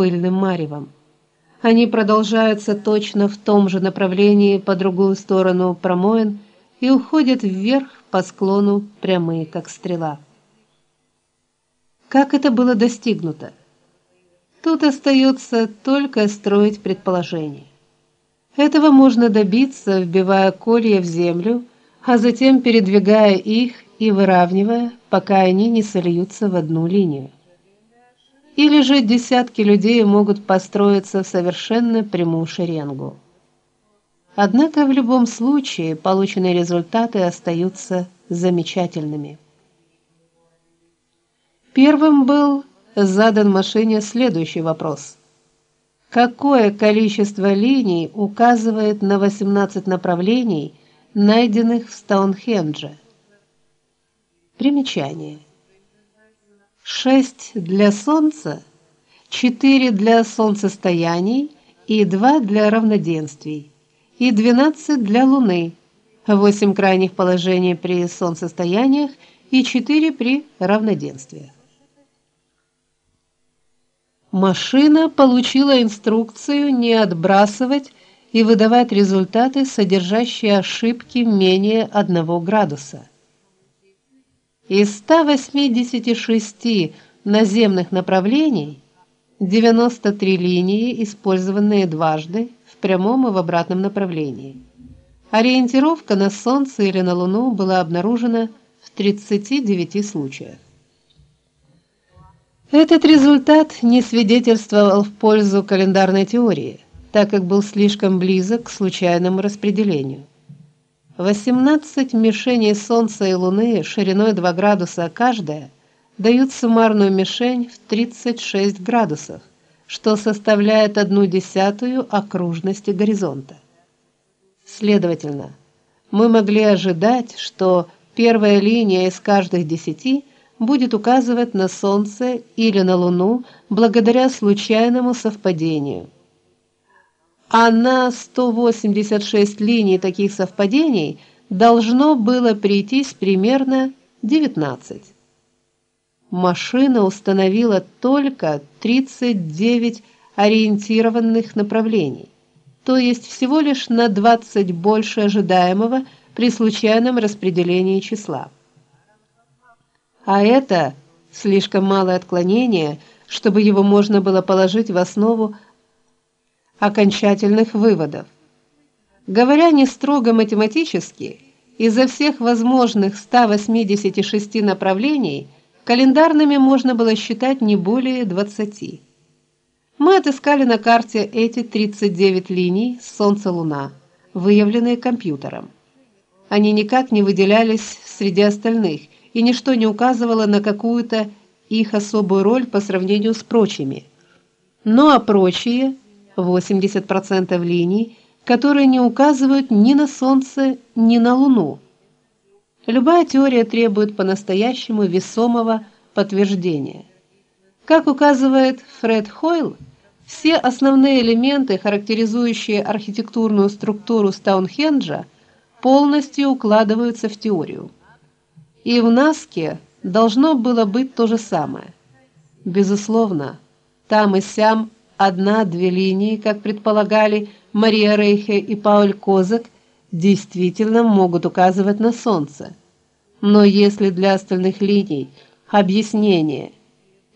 пыльным маревом. Они продолжаются точно в том же направлении по другую сторону промоин и уходят вверх по склону прямые, как стрела. Как это было достигнуто? Тут остается только строить предположения. Этого можно добиться, вбивая колья в землю, а затем передвигая их и выравнивая, пока они не сольются в одну линию. Или же десятки людей могут построиться в совершенно прямую шеренгу. Однако в любом случае полученные результаты остаются замечательными. Первым был задан машине следующий вопрос: Какое количество линий указывает на 18 направлений, найденных в Стоунхендже? Примечание. 6 для солнца, 4 для солнцестояний и 2 для равноденствий, и 12 для луны. 8 крайних положений при солнцестояниях и 4 при равноденствиях. Машина получила инструкцию не отбрасывать и выдавать результаты, содержащие ошибки менее 1 градуса. Из 186 наземных направлений 93 линии, использованные дважды в прямом и в обратном направлении. Ориентировка на солнце или на луну была обнаружена в 39 случаях. Этот результат не свидетельствовал в пользу календарной теории, так как был слишком близок к случайному распределению. 18 мишеней Солнца и Луны шириной 2 градуса каждая дают суммарную мишень в 36 градусов, что составляет одну десятую окружности горизонта. Следовательно, мы могли ожидать, что первая линия из каждых десяти будет указывать на Солнце или на Луну благодаря случайному совпадению. А на 186 линий таких совпадений должно было прийтись примерно 19. Машина установила только 39 ориентированных направлений, то есть всего лишь на 20 больше ожидаемого при случайном распределении числа. А это слишком малое отклонение, чтобы его можно было положить в основу окончательных выводов. Говоря не строго математически, изо всех возможных 186 направлений календарными можно было считать не более 20. Мы отыскали на карте эти 39 линий Солнце-Луна, выявленные компьютером. Они никак не выделялись среди остальных и ничто не указывало на какую-то их особую роль по сравнению с прочими. Ну а прочие 80% линий, которые не указывают ни на солнце, ни на луну. Любая теория требует по-настоящему весомого подтверждения. Как указывает Фред Хойл, все основные элементы, характеризующие архитектурную структуру Стоунхенджа, полностью укладываются в теорию. И в Наске должно было быть то же самое. Безусловно, там и сям одна-две линии, как предполагали Мария Рейхе и Пауль Козак, действительно могут указывать на солнце. Но если для остальных линий объяснение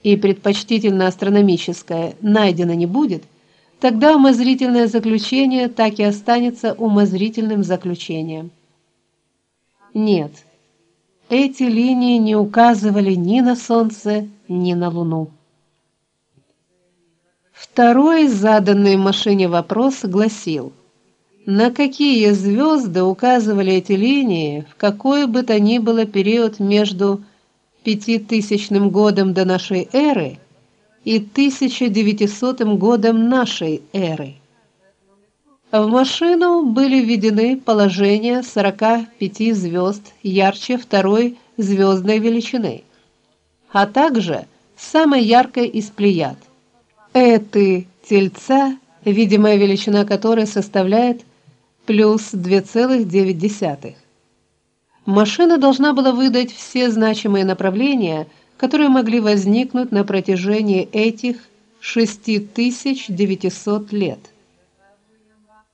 и предпочтительно астрономическое найдено не будет, тогда умозрительное заключение так и останется умозрительным заключением. Нет. Эти линии не указывали ни на солнце, ни на луну. Второй заданный машине вопрос гласил: на какие звезды указывали эти линии в какой бы то ни было период между пятитысячным годом до нашей эры и 1900 годом нашей эры? В машину были введены положения 45 звезд ярче второй звездной величины, а также самой яркой из плеяд. Эты Тельца, видимая величина которой составляет плюс 2,9. Машина должна была выдать все значимые направления, которые могли возникнуть на протяжении этих 6900 лет.